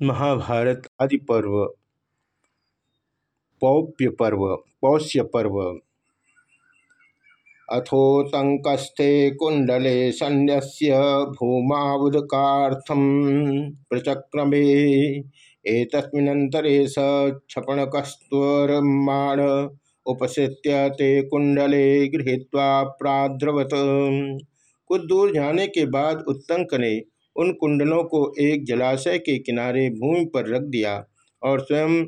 महाभारत आदि पर्व पौप्य पर्व पौष्य पर्व अथोतंकस्थे कुंडले सन्यस्य भूमावुदकार्थम। प्रचक्रमे एतस्मिन्नन्तरे स क्षपणकस्त्वरमाण उपसृत्य ते कुंडले गृहीत्वा प्राद्रवत। कुछ दूर जाने के बाद उत्तंक ने उन कुंडलों को एक जलाशय के किनारे भूमि पर रख दिया और स्वयं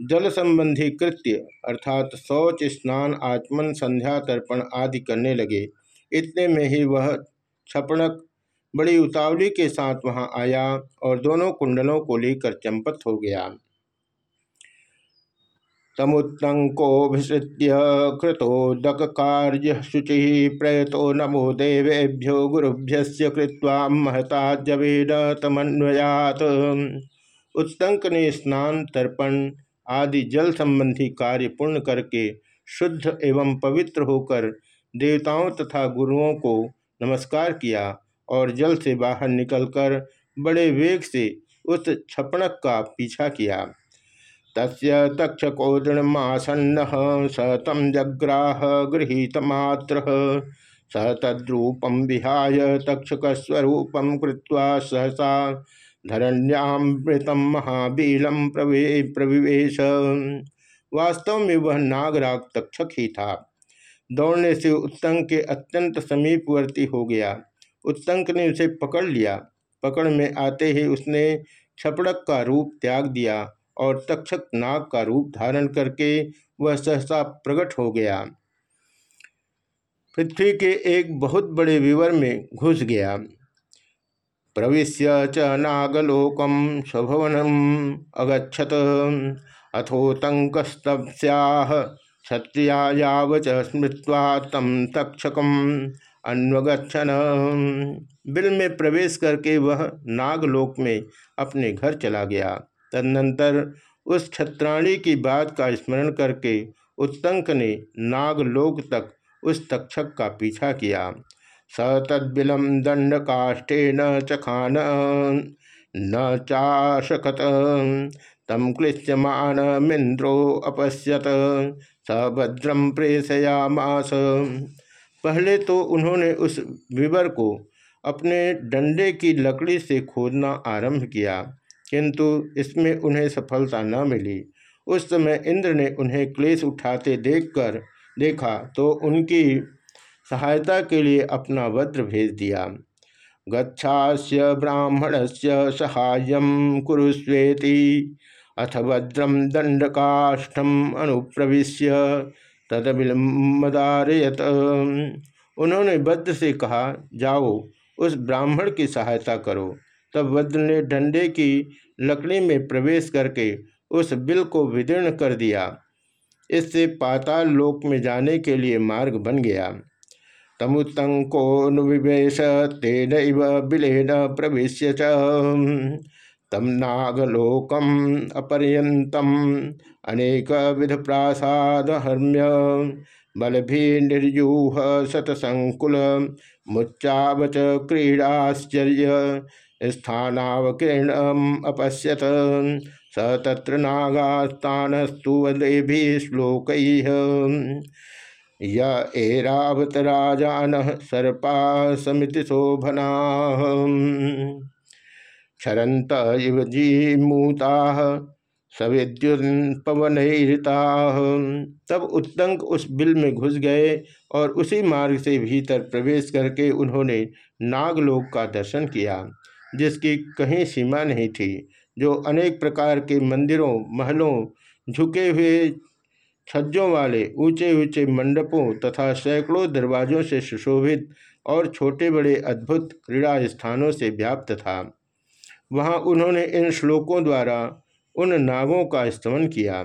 जल संबंधी कृत्य, अर्थात शौच, स्नान, आचमन, संध्या, तर्पण आदि करने लगे। इतने में ही वह छपणक बड़ी उतावली के साथ वहाँ आया और दोनों कुंडलों को लेकर चंपत हो गया। तमुत्तंकोभिसृत्य कृतोदक कार्य शुचि प्रयतो नमो देवेभ्यो गुरुभ्य कृत्वा महता जवेद तमन्वयात उत्तंक ने स्नान तर्पण आदि जल संबंधी कार्य पूर्ण करके शुद्ध एवं पवित्र होकर देवताओं तथा गुरुओं को नमस्कार किया और जल से बाहर निकलकर बड़े वेग से उस छपणक का पीछा किया। तस्य तक्षकोदृमासन्न स तम जग्राह गृहीतमात्र। स तद्रूपम विहाय तक्षकस्वरूपम कृत्वा सहसा धरण्यामृतम महाबीलम प्रवे प्रविवेश। वास्तव में वह नागराग तक्षक ही था। दौड़ने से उत्तंक के अत्यंत समीपवर्ती हो गया। उत्तंक ने उसे पकड़ लिया। पकड़ में आते ही उसने छपड़क का रूप त्याग दिया। और तक्षक नाग का रूप धारण करके वह सहसा प्रकट हो गया। पृथ्वी के एक बहुत बड़े विवर में घुस गया। प्रवेश च नागलोकम स्वभवनम अगछत अथोतंकस्तस्याह क्षत्रिया यावच स्मृत्वा तम तक्षकम अन्वगछन बिल में प्रवेश करके वह नागलोक में अपने घर चला गया। तदनंतर उस छत्राणी की बात का स्मरण करके उत्तंक ने नागलोक तक उस तक्षक का पीछा किया। स तद्बिलम दंड काष्ठे न चखान न चाशकत तम क्लिश्यमान मिंद्रो अपश्यत सभद्रम प्रेषयामास। पहले तो उन्होंने उस विवर को अपने डंडे की लकड़ी से खोदना आरंभ किया। किंतु इसमें उन्हें सफलता न मिली। उस समय इंद्र ने उन्हें क्लेश उठाते देखकर देखा तो उनकी सहायता के लिए अपना वज्र भेज दिया। गच्छास्य ब्राह्मण से सहाय कुरुस्वेति अथ वज्रम दंड दंडकाष्ठम अनुप्रविश्य तदबिलमदारयत उन्होंने वज्र से कहा, जाओ, उस ब्राह्मण की सहायता करो। तब वज्र ने डंडे की लकड़ी में प्रवेश करके उस बिल को विदीर्ण कर दिया। इससे पाताल लोक में जाने के लिए मार्ग बन गया। तमुतंको तमुतंकोनुविवेश तेन इव बिलेन प्रवेश तम नागलोकम अपर्यतम अनेक विध प्रासाद हर्म्य। बल भी निर्यूह शतसंकुल मुच्चावच क्रीड़ाश्चर्य। स्थानावकीर्ण अपश्यत। स तत्र नागास्तानस्तु वदेभी श्लोक। य एरावत राजान सर्पा समिति शोभना। क्षरंत इव जीमूता सविद्युन पवन तब उत्तंक उस बिल में घुस गए और उसी मार्ग से भीतर प्रवेश करके उन्होंने नागलोक का दर्शन किया। जिसकी कहीं सीमा नहीं थी, जो अनेक प्रकार के मंदिरों, महलों, झुके हुए छज्जों वाले ऊँचे ऊँचे मंडपों तथा सैकड़ों दरवाजों से सुशोभित और छोटे बड़े अद्भुत क्रीड़ा स्थानों से व्याप्त था। वहाँ उन्होंने इन श्लोकों द्वारा उन नागों का स्तमन किया।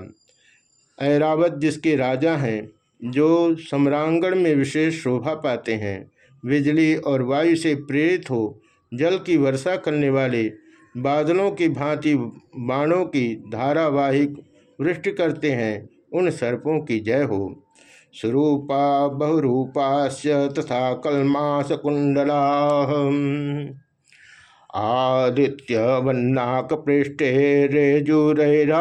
ऐरावत जिसके राजा हैं, जो सम्रांगण में विशेष शोभा पाते हैं, बिजली और वायु से प्रेरित हो जल की वर्षा करने वाले बादलों की भांति बाणों की धारावाहिक वृष्टि करते हैं। उन सर्पों की जय हो। स्वरूपा बहुरूपाश्य तथा कलमास कुंडला आदित्य वन्नाक पृष्ठे रेजुरैरावतोद्भवा।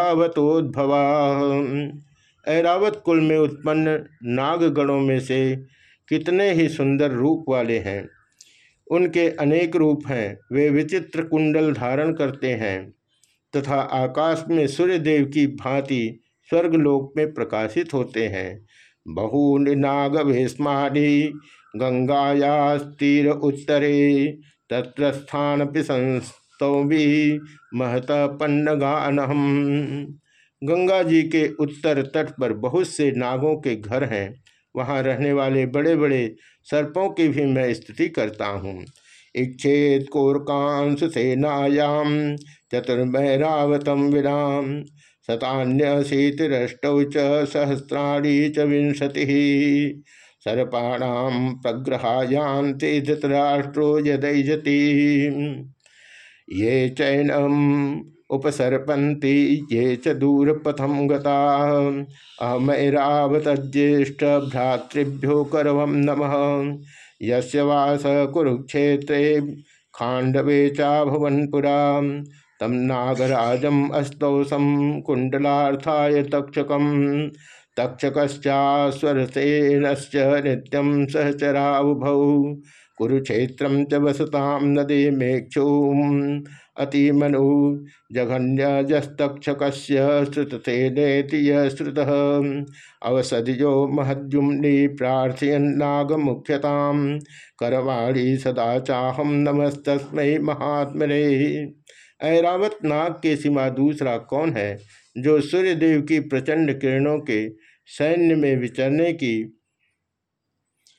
ऐरावत कुल में उत्पन्न नागगणों में से कितने ही सुंदर रूप वाले हैं। उनके अनेक रूप हैं। वे विचित्र कुंडल धारण करते हैं तथा आकाश में सूर्य देव की भांति स्वर्गलोक में प्रकाशित होते हैं। बहूनि नाग भीष्मादि गंगायास्तीर उत्तरे तत्र स्थान संस्तौभी महत पन्नगानहम। गंगा जी के उत्तर तट पर बहुत से नागों के घर हैं। वहाँ रहने वाले बड़े बड़े सर्पों की भी मैं स्तुति करता हूँ। इच्छेद कोरकांश सेनायाम चतुर्भैरावतम विराम शतान्यशीतिरष्टौ च सहस्राणी च विंशति सर्पाणाम प्रग्रहायांति धृतराष्ट्रो यदयजति ये चैनम उपसर्पन्ति ये च दूरपथम गता। अहमैरावतज्येष्ठ भ्रातृभ्यो करवम नमः। यस्य वास कुरुक्षेत्रे खांडवे चा भुवनपुरा तम नागराजम अस्तौसम कुंडलार्थाय तक्षकम। तक्षकश्चास्वरसेन नित्यम सहचरावभौ। कुरुक्षेत्र च वसताम नदे मेक्षुम अतिमनु जघन्यजस्तक्षक श्रुतसेनेति श्रुत। अवसदियो महद्युम्नि प्रार्थयन्नागमुख्यता करवाणी सदा चाहम नमस्तस्म महात्मने। ऐरावत नाग के सिवा दूसरा कौन है, जो सूर्यदेव की प्रचंड किरणों के सैन्य में विचरने की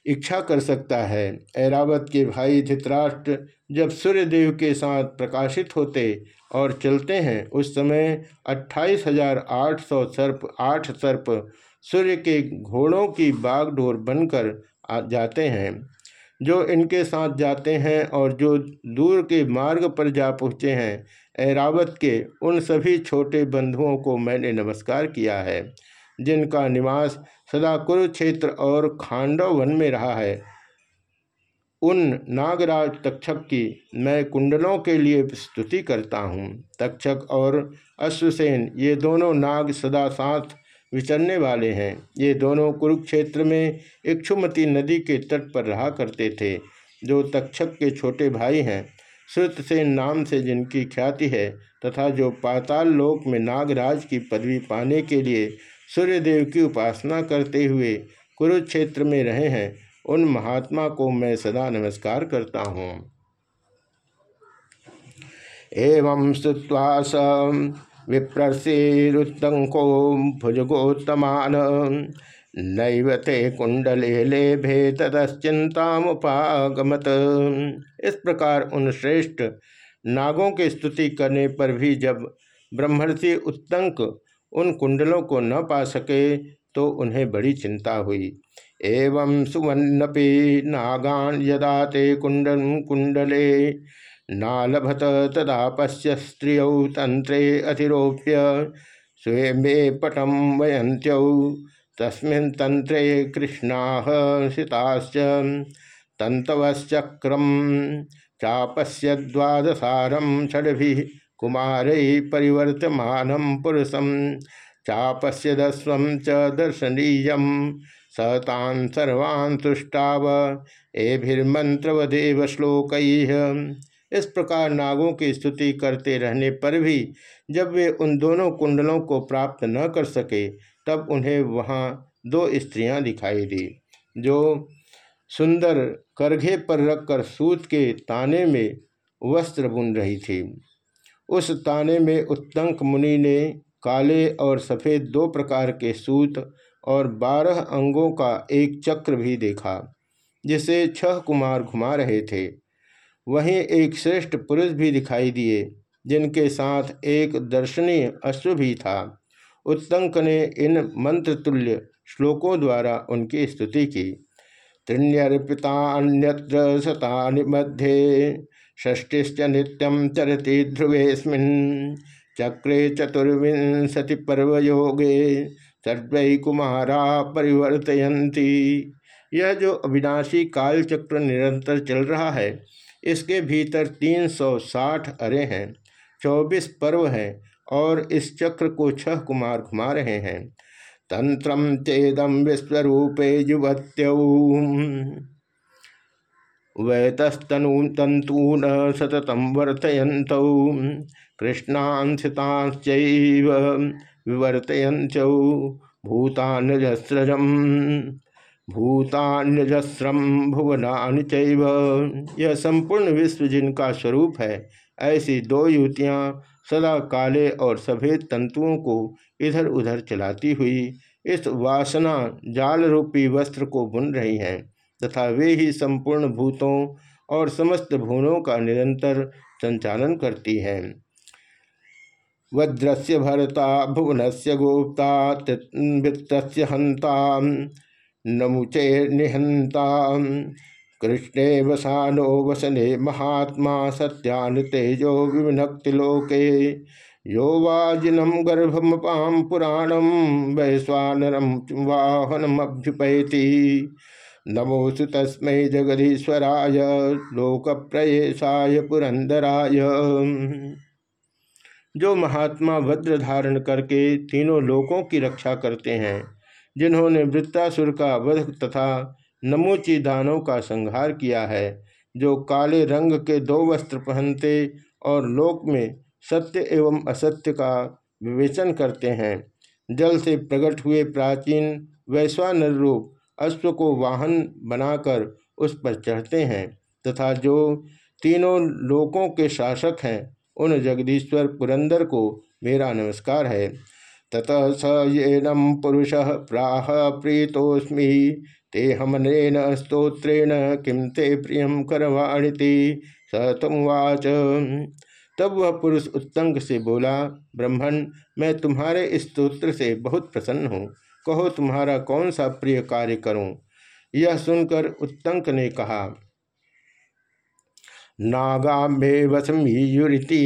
इच्छा कर सकता है। ऐरावत के भाई धित्राष्ट्र जब सूर्य देव के साथ प्रकाशित होते और चलते हैं, उस समय अट्ठाईस हज़ार आठ सौ सर्प, आठ सर्प सूर्य के घोड़ों की बागडोर बनकर आ जाते हैं। जो इनके साथ जाते हैं और जो दूर के मार्ग पर जा पहुँचे हैं, ऐरावत के उन सभी छोटे बंधुओं को मैंने नमस्कार किया है, जिनका निवास सदा कुरुक्षेत्र और खांडव वन में रहा है। उन नागराज तक्षक की मैं कुंडलों के लिए स्तुति करता हूँ। तक्षक और अश्वसेन, ये दोनों नाग सदा साथ विचरने वाले हैं। ये दोनों कुरुक्षेत्र में इक्षुमती नदी के तट पर रहा करते थे, जो तक्षक के छोटे भाई हैं। श्रुतसेन नाम से जिनकी ख्याति है, तथा जो पाताल लोक में नागराज की पदवी पाने के लिए सूर्यदेव की उपासना करते हुए कुरुक्षेत्र में रहे हैं। उन महात्मा को मैं सदा नमस्कार करता हूँ। एवं स्तुवा स विप्रसीरुतंको भुजगोत्तमान। नैवते कुंडले लेभे तदश्चिंतामुपागमत इस प्रकार उन श्रेष्ठ नागों की स्तुति करने पर भी जब ब्रह्मर्षि उत्तंक उन कुंडलों को न पा सके तो उन्हें बड़ी चिंता हुई। एवं सुवन्नपि नागान यदा ते कुंडल कुंडले नालभत तदा पश्य स्त्रिय तंत्रे अतिरोप्य स्वयं पटम वयंत्यौ तस्मिन् तंत्रे कृष्णा सिताश्च तंतवश्चक्रम चापश्य द्वादशारम षड्भि कुमारै परिवर्तमानं पुरुषं चापश्यदस्वं च दर्शनीय। सतान सर्वान् तुष्टाव एभिर्मंत्रवदेव श्लोक। इस प्रकार नागों की स्तुति करते रहने पर भी जब वे उन दोनों कुंडलों को प्राप्त न कर सके, तब उन्हें वहाँ दो स्त्रियाँ दिखाई दी, जो सुंदर करघे पर रखकर सूत के ताने में वस्त्र बुन रही थी। उस ताने में उत्तंक मुनि ने काले और सफ़ेद दो प्रकार के सूत और बारह अंगों का एक चक्र भी देखा, जिसे छह कुमार घुमा रहे थे। वहीं एक श्रेष्ठ पुरुष भी दिखाई दिए, जिनके साथ एक दर्शनीय अश्व भी था। उत्तंक ने इन मंत्रतुल्य श्लोकों द्वारा उनकी स्तुति की। त्रिण्यर्पितान्यत्र शतानि मध्ये षष्टिश्च नित्यं चरति ध्रुवेस्मिन् चक्रे चतुर्विंशति पर्वयोगे सर्वै कुमारा परिवर्तयन्ति। यह जो अविनाशी काल चक्र निरंतर चल रहा है, इसके भीतर तीन सौ साठ अरे हैं, चौबीस पर्व हैं और इस चक्र को छह कुमार घुमा रहे हैं। तंत्र चेदम विश्वरूपे युवत्यौ। वैतस्तनु तंतून सततम वर्तयत कृष्णांशिताश्च विवर्तयंचौ भूतान्यजस्रजम भूतान्यजस्रम भुवनानि यह संपूर्ण विश्व जिनका स्वरूप है, ऐसी दो युवतियाँ सदा काले और सफ़ेद तंतुओं को इधर उधर चलाती हुई इस वासना जाल रूपी वस्त्र को बुन रही हैं। तथा वे ही संपूर्ण भूतों और समस्त भुवनों का निरंतर संचालन करती हैं। वज्रस्य भरता भुवन से गोप्ता वित्त हंता, नमुचे निहंता, कृष्णे वसानो वसने महात्मा सत्यान तेजो विनक्तिलोके यो वाजिनम गर्भमपाम पुराणम वैश्वानरम वाहनमभ्युपैति। नमोसु तस्मै जगदीश्वराय लोक लोकप्रयेशाय पुरंदराय। जो महात्मा वज्र धारण करके तीनों लोकों की रक्षा करते हैं, जिन्होंने वृत्तासुर का वध तथा नमोची दानों का संहार किया है, जो काले रंग के दो वस्त्र पहनते और लोक में सत्य एवं असत्य का विवेचन करते हैं, जल से प्रकट हुए प्राचीन वैश्वानर रूप अश्व को वाहन बनाकर उस पर चढ़ते हैं तथा जो तीनों लोकों के शासक हैं, उन जगदीश्वर पुरंदर को मेरा नमस्कार है। ततः स येनम पुरुष प्राह प्रीतोस्मी ते हमनेन स्त्रोत्रेण किम ते प्रियम करवाणिति, स तुमवाच तब वह पुरुष उत्तंग से बोला ब्रह्मण मैं तुम्हारे इस स्तोत्र से बहुत प्रसन्न हूँ। कहो, तुम्हारा कौन सा प्रिय कार्य करूँ? यह सुनकर उत्तंक ने कहा नागाम्बे वसमीयुरीति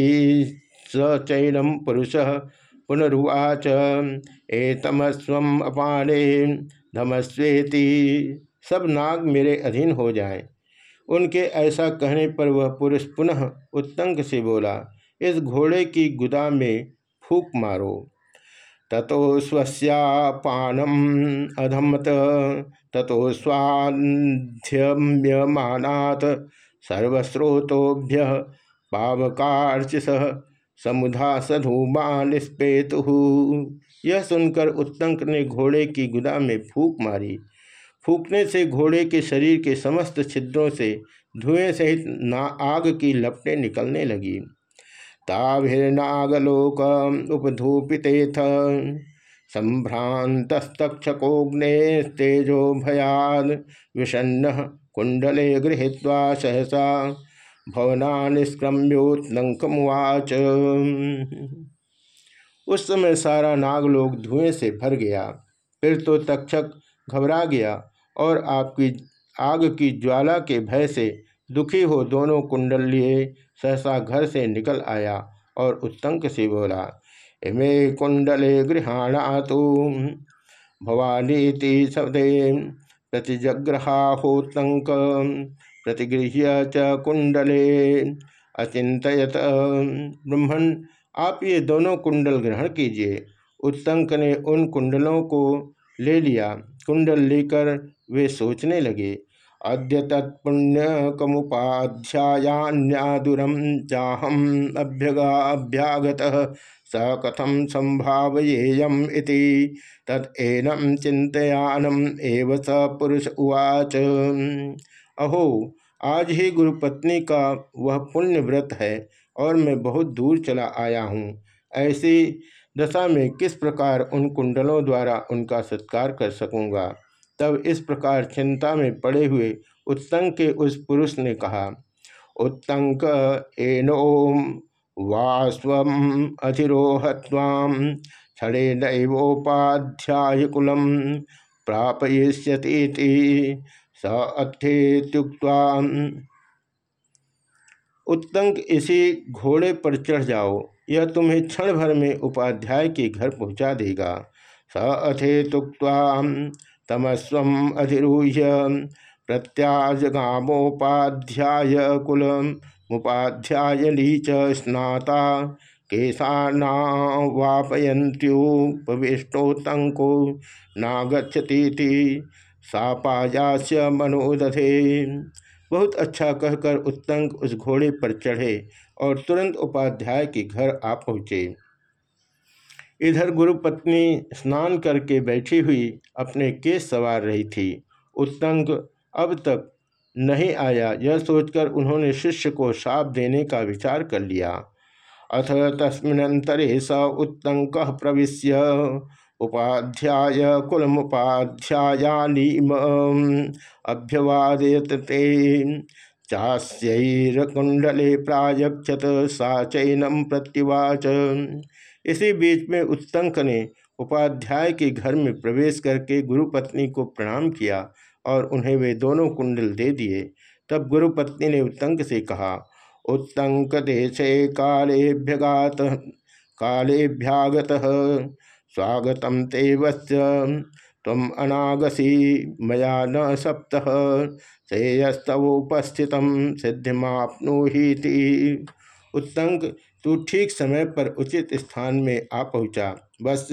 स चैनम पुरुष पुनरुवाच। एतमस्वम अपाने धमस्वेति सब नाग मेरे अधीन हो जाएँ। उनके ऐसा कहने पर वह पुरुष पुनः उत्तंक से बोला, इस घोड़े की गुदा में फूक मारो। ततो स्वस्यापानम अधमत। ततो स्वाध्यम्यमानात। सर्वस्रोतोभ्य पावकार्चिस समुधा सधूमा निस्पेतु यह सुनकर उत्तंक ने घोड़े की गुदा में फूक मारी। फूकने से घोड़े के शरीर के समस्त छिद्रों से धुएँ सहित ना आग की लपटें निकलने लगी। ताभिर्नागलोक उपधूपितेथ संभ्रांतस्तक्षकोग्नेतेजो भयाद विषन्न कुंडले गृहीत्वा सहसा भवना निष्क्रम्योत्लंकमुवाच उस समय सारा नागलोक धुएँ से भर गया। फिर तो तक्षक घबरा गया और आपकी आग की ज्वाला के भय से दुखी हो दोनों कुंडल लिए सहसा घर से निकल आया और उत्तंक से बोला, इमे कुंडले गृहाणा तो भवानीति शब्दे प्रतिजग्रहाहोतंक प्रतिगृह्य च कुंडले। अचिंतयत ब्रह्मण आप ये दोनों कुंडल ग्रहण कीजिए। उत्तंक ने उन कुंडलों को ले लिया। कुंडल लेकर वे सोचने लगे अद्य तत्पुण्यकमुपाध्यायान्यादुरम चाहम अभ्यगा अभ्यागत स कथम संभावयेयम इति तत्नम चिंतयानम एव स पुरुष उवाच। अहो, आज ही गुरुपत्नी का वह पुण्य व्रत है और मैं बहुत दूर चला आया हूँ। ऐसी दशा में किस प्रकार उन कुंडलों द्वारा उनका सत्कार कर सकूँगा? तब इस प्रकार चिंता में पड़े हुए उत्तंक के उस पुरुष ने कहा उत्तंक एनोम वास्व अधिरोहत्वाम क्षणे नैवोपाध्याय कुलम प्रापयिष्यति स उत्तंक इसी घोड़े पर चढ़ जाओ, यह तुम्हें क्षण भर में उपाध्याय के घर पहुँचा देगा। स अथे तमस्व अधिरूह्य। प्रत्याजगामोपाध्याय कुल मुपाध्याय लीच स्नाता। नागछती सापायास्य मनोदधे। बहुत अच्छा कहकर उत्तंक उस घोड़े पर चढ़े और तुरंत उपाध्याय के घर आ पहुँचे। इधर गुरुपत्नी स्नान करके बैठी हुई अपने केस सवार रही थी। उत्तंक अब तक नहीं आया, यह सोचकर उन्होंने शिष्य को शाप देने का विचार कर लिया। अथ तस्मिनंतरे स उत्तंक प्रविश्य। उपाध्याय कुलमुपाध्यायालीम अभ्यवादयत ते। चास्यकुंडले प्रायक्षत सा चैनम प्रत्युवाच। इसी बीच में उत्तंक ने उपाध्याय के घर में प्रवेश करके गुरुपत्नी को प्रणाम किया और उन्हें वे दोनों कुंडल दे दिए। तब गुरुपत्नी ने उत्तंक से कहा उत्तंक देशे कालेभ्यगात, कालेभ्यागत स्वागत ते तम अनागसी मया न सप्तः श्रेयस्तवोपस्थित सिद्धिमापनुहीति। उत्तंक तू ठीक समय पर उचित स्थान में आ पहुँचा। बस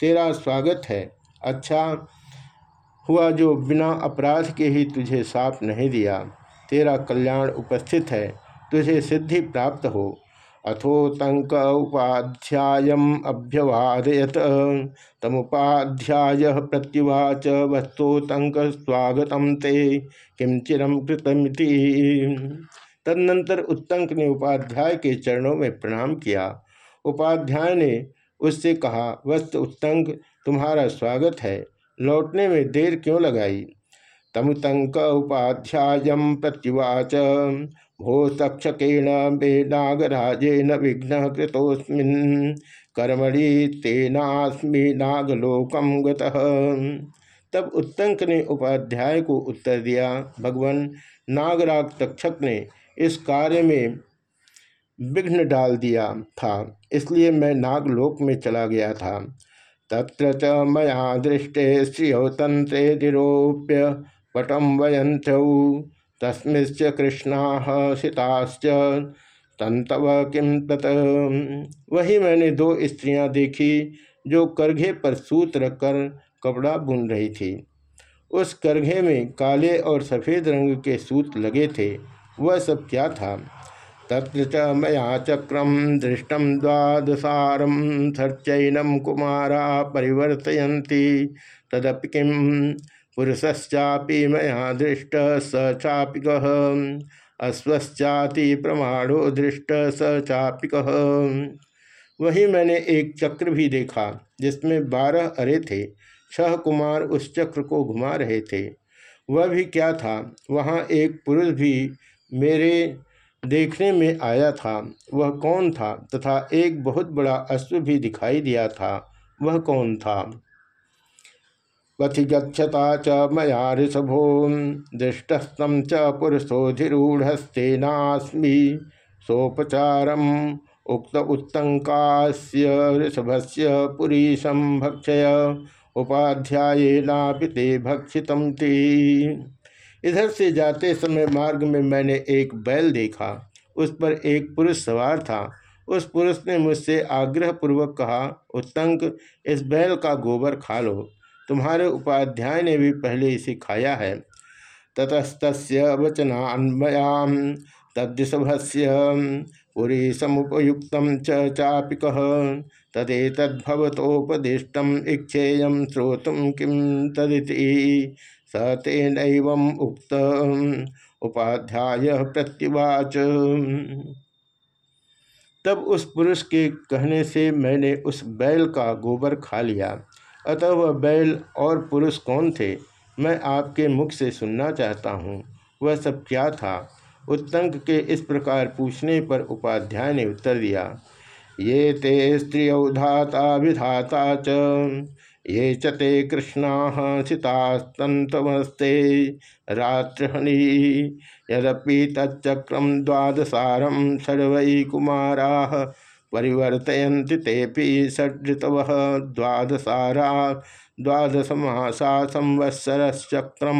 तेरा स्वागत है। अच्छा हुआ जो बिना अपराध के ही तुझे साप नहीं दिया। तेरा कल्याण उपस्थित है। तुझे सिद्धि प्राप्त हो। अथोतंक उपाध्याय अभ्यवादयत। तमुपाध्याय प्रत्युवाच वस्तोतंक स्वागत ते। किम चिरम कृतमिति। तदनंतर उत्तंक ने उपाध्याय के चरणों में प्रणाम किया। उपाध्याय ने उससे कहा वस्त उत्तंक, तुम्हारा स्वागत है। लौटने में देर क्यों लगाई? तमुतंक उपाध्याय प्रत्युवाच भो तक्षकेण मे नागराजेन विघ्न कृतोस्मिन् कर्मणि तेनास्मि नागलोकम तब उत्तंक ने उपाध्याय को उत्तर दिया, भगवान नागराग तक्षक ने इस कार्य में विघ्न डाल दिया था। इसलिए मैं नागलोक में चला गया था। तत्र च मया दृष्टे श्रियो तंत्रे निरोप्य पटम वयंत्यौ तस्मिश्च कृष्णा सिताश्च। तंतव किम तत? वही मैंने दो स्त्रियाँ देखी, जो करघे पर सूत रखकर कपड़ा बुन रही थी। उस करघे में काले और सफ़ेद रंग के सूत लगे थे। वह सब क्या था? तत्र च मया चक्रम दृष्टम द्वादशारम सर्चैनम कुमारा परिवर्तयन्ति। तदपि किम पुरुषश्चापि मया दृष्ट स चापि कह अश्वश्चाति प्रमाणो दृष्ट स चापि कह वही मैंने एक चक्र भी देखा, जिसमें बारह अरे थे। छह कुमार उस चक्र को घुमा रहे थे। वह भी क्या था? वहाँ एक पुरुष भी मेरे देखने में आया था। वह कौन था तथा एक बहुत बड़ा अश्व भी दिखाई दिया था, वह कौन था? पथि गच्छता च मया ऋषभो दृष्टस्तम च पुरुषोधिरूढ़स्तेनास्मी। सोपचारम उक्त उत्तंकास्य ऋषभस्य पुरीशम भक्षय। भक्षितम ती। इधर से जाते समय मार्ग में मैंने एक बैल देखा। उस पर एक पुरुष सवार था। उस पुरुष ने मुझसे आग्रह पूर्वक कहा उत्तंक इस बैल का गोबर खा लो। तुम्हारे उपाध्याय ने भी पहले इसे खाया है। ततस्त वचनान्मयाम, तद्दिशभस्य पुरी समुपयुक्त चापिक तदेतद्भवतोपदिष्टम इच्छेय श्रोतुम किम तदिति? स तेन उक्त उपाध्याय प्रत्युवाच। तब उस पुरुष के कहने से मैंने उस बैल का गोबर खा लिया। अतः वह बैल और पुरुष कौन थे, मैं आपके मुख से सुनना चाहता हूँ। वह सब क्या था? उत्तंक के इस प्रकार पूछने पर उपाध्याय ने उत्तर दिया, ये ते स्त्रियौधाता विधाता च। ये चते कृष्णा सितास्तंतमस्ते रात्रहनी यद्यपि तच्चक्रम द्वादशारम सर्व कुमारा परिवर्तयन्ति तेपि षड्तव द्वादशारा द्वादशमासा संवत्सरश्चक्रम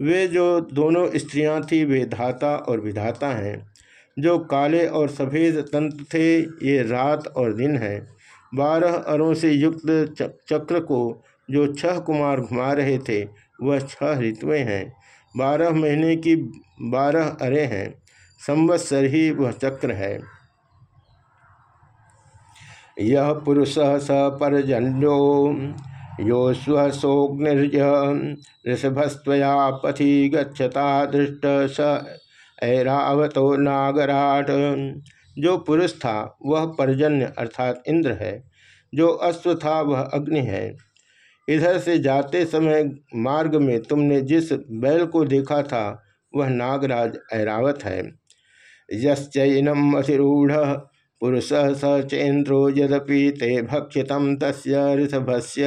वे जो दोनों स्त्रियाँ थी, वे धाता और विधाता हैं। जो काले और सफ़ेद तंत्र थे, ये रात और दिन है। बारह अरों से युक्त चक्र को जो छह कुमार घुमा रहे थे, वह छह ऋतुएँ हैं। बारह महीने की बारह अरे हैं। संवत्सर ही वह चक्र है। यह पुरुष स परजन्यो यो स्वसोग्निर्य ऋषभस्वया पथि गच्छता दृष्ट स ऐरावतो नागराट। जो पुरुष था, वह परजन्य अर्थात इंद्र है। जो अश्व था, वह अग्नि है। इधर से जाते समय मार्ग में तुमने जिस बैल को देखा था, वह नागराज ऐरावत है। यश्चैनम अतिरूढ़ पुरुष स चेन्द्रो यद्यपि ते भक्षित तस्य ऋषभस्य।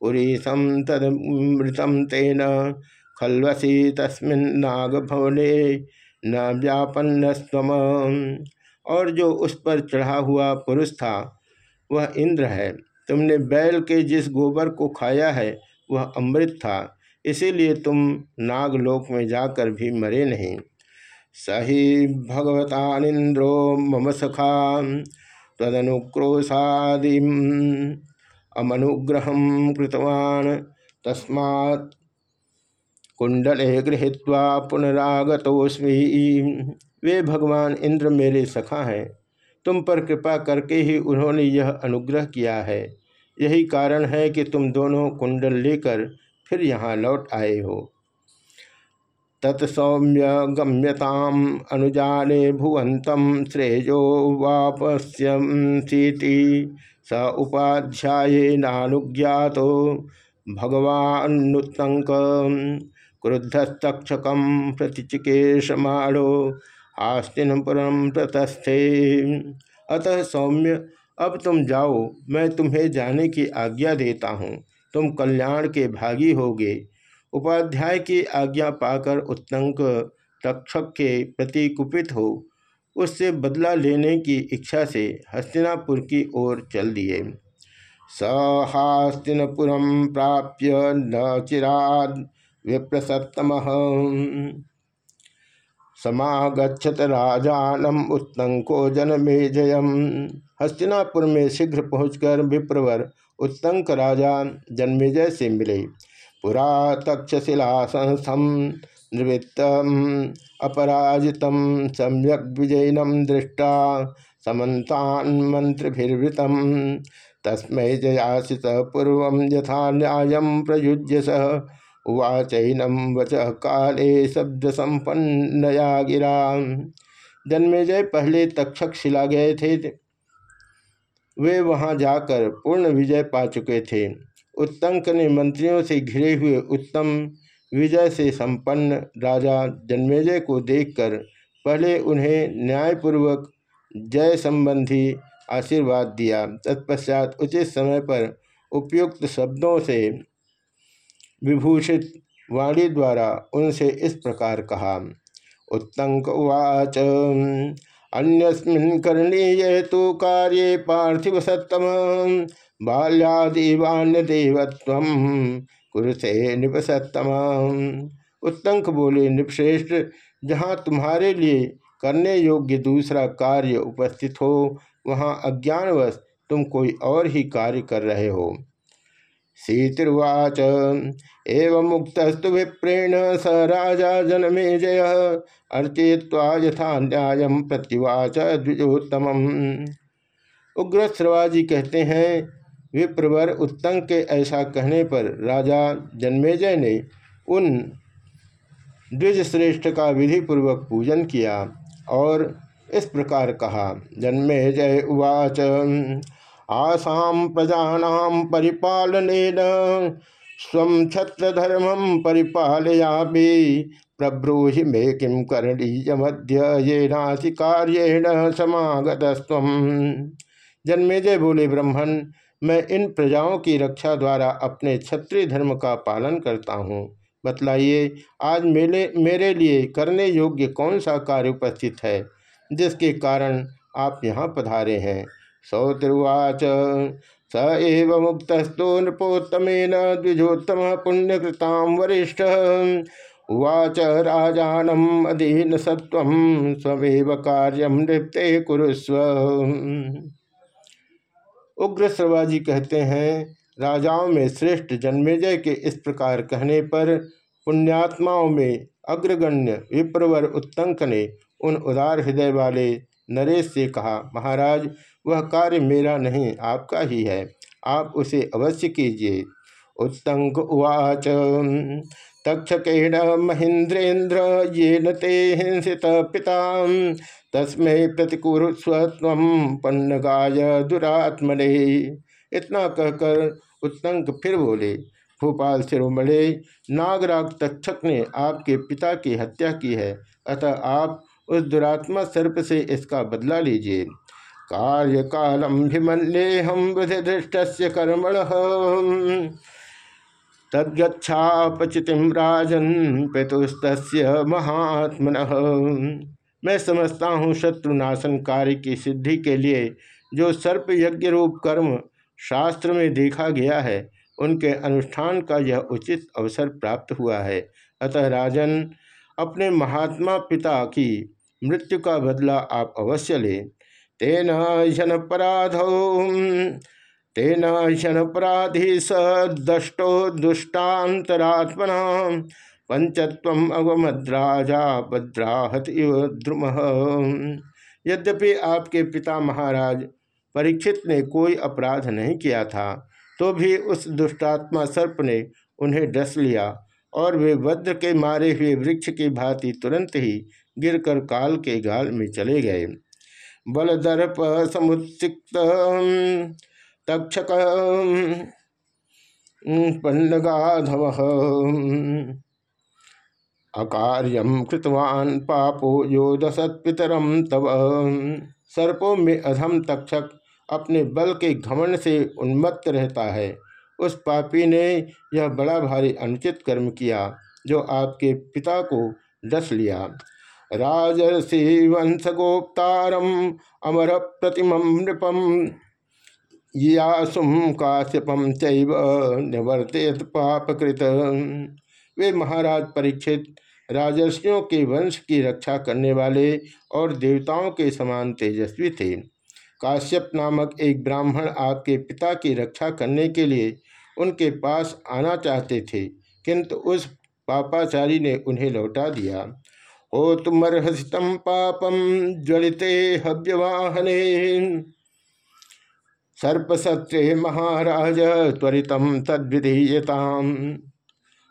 पुरीशम तदमृतम तेन खलवसी तस्मिन्नागभवने न व्यापन्नस्वम और जो उस पर चढ़ा हुआ पुरुष था, वह इंद्र है। तुमने बैल के जिस गोबर को खाया है, वह अमृत था। इसीलिए तुम नागलोक में जाकर भी मरे नहीं। सही भगवतानिंद्रो मम सखा तदनुक्रोशादि अमनुग्रह कृतवान। तस्मा कुंडले गृहीत्वा पुनरागतोस्मी वे भगवान इंद्र मेरे सखा हैं। तुम पर कृपा करके ही उन्होंने यह अनुग्रह किया है। यही कारण है कि तुम दोनों कुंडल लेकर फिर यहाँ लौट आए हो। तत्सौम्य गम्यताम अनुजाने भुवंतम श्रेयो वापस्यीति स उपाध्याय नानुज्ञात भगवानुत्तंक क्रुद्धस्तक्षक प्रतिचिकेशमाणो आस्तिनपुरम प्रतस्थे अतः सौम्य, अब तुम जाओ, मैं तुम्हें जाने की आज्ञा देता हूँ। तुम कल्याण के भागी होगे। उपाध्याय की आज्ञा पाकर उत्तंक तक्षक के प्रति कुपित हो। उससे बदला लेने की इच्छा से हस्तिनापुर की ओर चल दिए। सहास्तिनपुरम प्राप्य न चिराद विप्रसतम समागछत राजानम उत्तंको जनमे जयम हस्तिनापुर में शीघ्र पहुंचकर विप्रवर उत्तंक राजा जन्मेजय से मिले। पुरा तक्षशिला संस्थम निवृत्त अपराजित सम्यक विजयनम दृष्टा समन्तान मंत्रिभिर्वृत तस्म जयासित पूर्व यथा न्याय प्रयुज्य स। उवाचैनम वच काले शब्द संपन्नया गिरा जन्मेजय पहले तक्षक शिला गए थे। वे वहाँ जाकर पूर्ण विजय पा चुके थे। उत्तंक ने मंत्रियों से घिरे हुए उत्तम विजय से संपन्न राजा जन्मेजय को देखकर पहले उन्हें न्यायपूर्वक जय संबंधी आशीर्वाद दिया। तत्पश्चात उचित समय पर उपयुक्त शब्दों से विभूषित वाणी द्वारा उनसे इस प्रकार कहा, उत्तंक उवाच। अन्यस्मिन् करणीय तो कार्य पार्थिव सत्तम। बाल्यादिवान्य देवत्व कुरुसे निपसतम उत्तंक बोले, निपश्रेष्ठ, जहाँ तुम्हारे लिए करने योग्य दूसरा कार्य उपस्थित हो, वहाँ अज्ञानवश तुम कोई और ही कार्य कर रहे हो। सीतिर्वाच। एवं मुक्तस्तु विप्रेण स राजा जनमे जय अर्चय्वा यथा न्याय प्रत्युवाच द्विजोत्तम उग्र श्रवाजी कहते हैं, विप्रवर उत्तंग के ऐसा कहने पर राजा जन्मेजय ने उन द्विजश्रेष्ठ का विधि पूर्वक पूजन किया और इस प्रकार कहा, जन्मेजय उवाच। आसाम प्रजा परिपालन स्व छत्रधर्म परिपालया भी प्रब्रूहि मे किम करणीय मध्य ये नासी कार्येण समागत स्व जन्मेजय बोले ब्रह्मण मैं इन प्रजाओं की रक्षा द्वारा अपने क्षत्रिय धर्म का पालन करता हूँ। बतलाइए, आज मेरे मेरे लिए करने योग्य कौन सा कार्य उपस्थित है, जिसके कारण आप यहाँ पधारे हैं? सौतिर्वाच स एव मुक्तस्तो नृपोत्तम द्विजोत्तम पुण्यकृताम वरिष्ठ। उवाच राजानम अधीन सत्व स्वेव कार्यम नृत्य कुरुस्व। उग्र श्रवाजी कहते हैं, राजाओं में श्रेष्ठ जन्मेजय के इस प्रकार कहने पर पुण्यात्माओं में अग्रगण्य विप्रवर उत्तंक ने उन उदार हृदय वाले नरेश से कहा, महाराज, वह कार्य मेरा नहीं, आपका ही है। आप उसे अवश्य कीजिए। उत्तंक उवाच। तक्षकेण महेन्द्रेन्द्र ये न हिंसित पिता। तस्म प्रतिकुरुस्व पन्न गाय दुरात्मने। इतना कहकर उत्तंक फिर बोले, भोपाल सिरोमले नागराग तक्षक ने आपके पिता की हत्या की है। अतः आप उस दुरात्मा सर्प से इसका बदला लीजिए। कार्य कालम भिमल्ले हम दृष्ट कर्मण। तद्गछापचितिम राजन पितुस्त महात्मन। मैं समझता हूँ शत्रुनाशन कार्य की सिद्धि के लिए जो सर्प यज्ञ रूप कर्म शास्त्र में देखा गया है, उनके अनुष्ठान का यह उचित अवसर प्राप्त हुआ है। अतः राजन, अपने महात्मा पिता की मृत्यु का बदला आप अवश्य लें। तेन शनपराधो तेन शनपराधि स दष्टो पंचत्व अवमद्राजा भद्राहत इव द्रुम। यद्यपि आपके पिता महाराज परीक्षित ने कोई अपराध नहीं किया था तो भी उस दुष्टात्मा सर्प ने उन्हें डस लिया और वे वज्र के मारे हुए वृक्ष की भांति तुरंत ही गिरकर काल के गाल में चले गए। बलदर्प समुत्सिक्त, तक्षक पन्नगाधव अकार्यम कृतवान पापो यो दशत्पितरम तव। सर्पों में अधम तक्षक अपने बल के घमंड से उन्मत्त रहता है। उस पापी ने यह बड़ा भारी अनुचित कर्म किया, जो आपके पिता को डस लिया। राजसी वंश गोप्तारम अमर प्रतिम नृपम यासुम काश्यपम चैव निवर्तित पापकृत। वे महाराज परीक्षित राजर्षियों के वंश की रक्षा करने वाले और देवताओं के समान तेजस्वी थे। काश्यप नामक एक ब्राह्मण आपके पिता की रक्षा करने के लिए उनके पास आना चाहते थे, किंतु उस पापाचारी ने उन्हें लौटा दिया। ओ तुमर्हसितम पापम ज्वलिते हव्यवाहने। सर्पसत्रे महाराज त्वरितम तद्विधीयताम।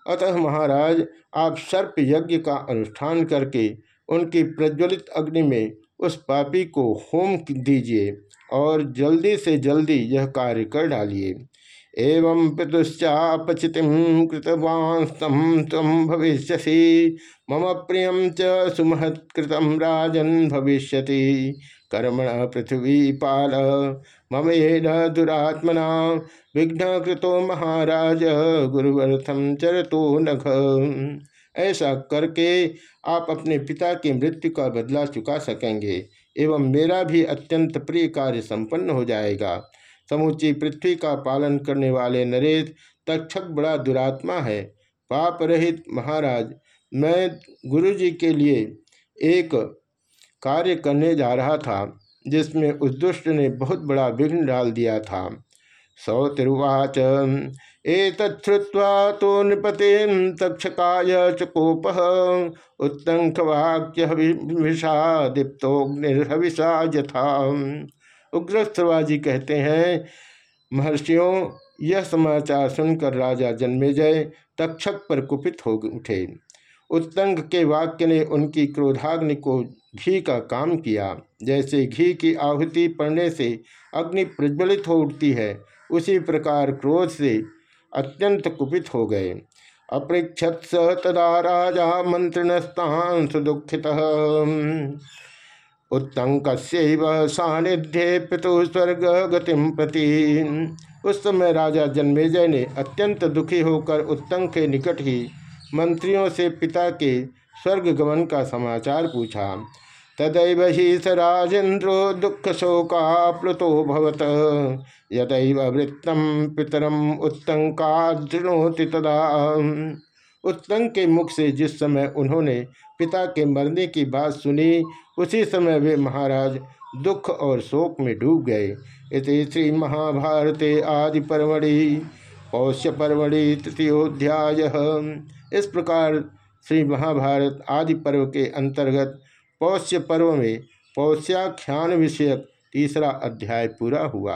अतः महाराज, आप सर्प यज्ञ का अनुष्ठान करके उनकी प्रज्वलित अग्नि में उस पापी को होम दीजिए और जल्दी से जल्दी यह कार्य कर डालिए। एवं पितुश्चापचिति कृतवांस्तम तम भविष्यसी। मम प्रिय च राजन भविष्यति। कर्मण पृथ्वी पाल ममेन दुरात्मना विघ्न कृतो महाराज गुरुवर्थम चरतो नघ। ऐसा करके आप अपने पिता की मृत्यु का बदला चुका सकेंगे, एवं मेरा भी अत्यंत प्रिय कार्य संपन्न हो जाएगा। समूची पृथ्वी का पालन करने वाले नरेश तक्षक बड़ा दुरात्मा है। पाप रहित महाराज, मैं गुरु जी के लिए एक कार्य करने जा रहा था, जिसमें उस दुष्ट ने बहुत बड़ा विघ्न डाल दिया था। सौतिरुवाच एतत्वा तो नृपते तक्षकाय च कोप उत्तंकवाक्य दीप्तोग्निर्हविषा यथा। उग्रस्त्रवाजी कहते हैं, महर्षियों, यह समाचार सुनकर राजा जन्मेजय तक्षक पर कुपित हो उठे। उत्तंग के वाक्य ने उनकी क्रोधाग्नि को घी का काम किया। जैसे घी की आहुति पड़ने से अग्नि प्रज्वलित हो उठती है, उसी प्रकार क्रोध से अत्यंत कुपित हो गए। अपृक्षत स तदा राजा मंत्रिणस्तान सुदुखित। उत्तंक सानिध्य पितु स्वर्ग गतिम प्रति। उस समय राजा जन्मेजय ने अत्यंत दुखी होकर उत्तंक के निकट ही मंत्रियों से पिता के स्वर्ग गमन का समाचार पूछा। तदैव ही स राजेन्द्रो दुख शोकाप्लुतो भवत। यदैव वृत्तम पितरम उत्तंकादृणोति तदा। उत्तंग के मुख से जिस समय उन्होंने पिता के मरने की बात सुनी उसी समय वे महाराज दुख और शोक में डूब गए। इस श्री महाभारते आदि परमड़ी पौष्य परमड़ी तृतीयोध्याय इस प्रकार श्री महाभारत आदि पर्व के अंतर्गत पौष्य पर्व में पौष्याख्यान विषयक तीसरा अध्याय पूरा हुआ।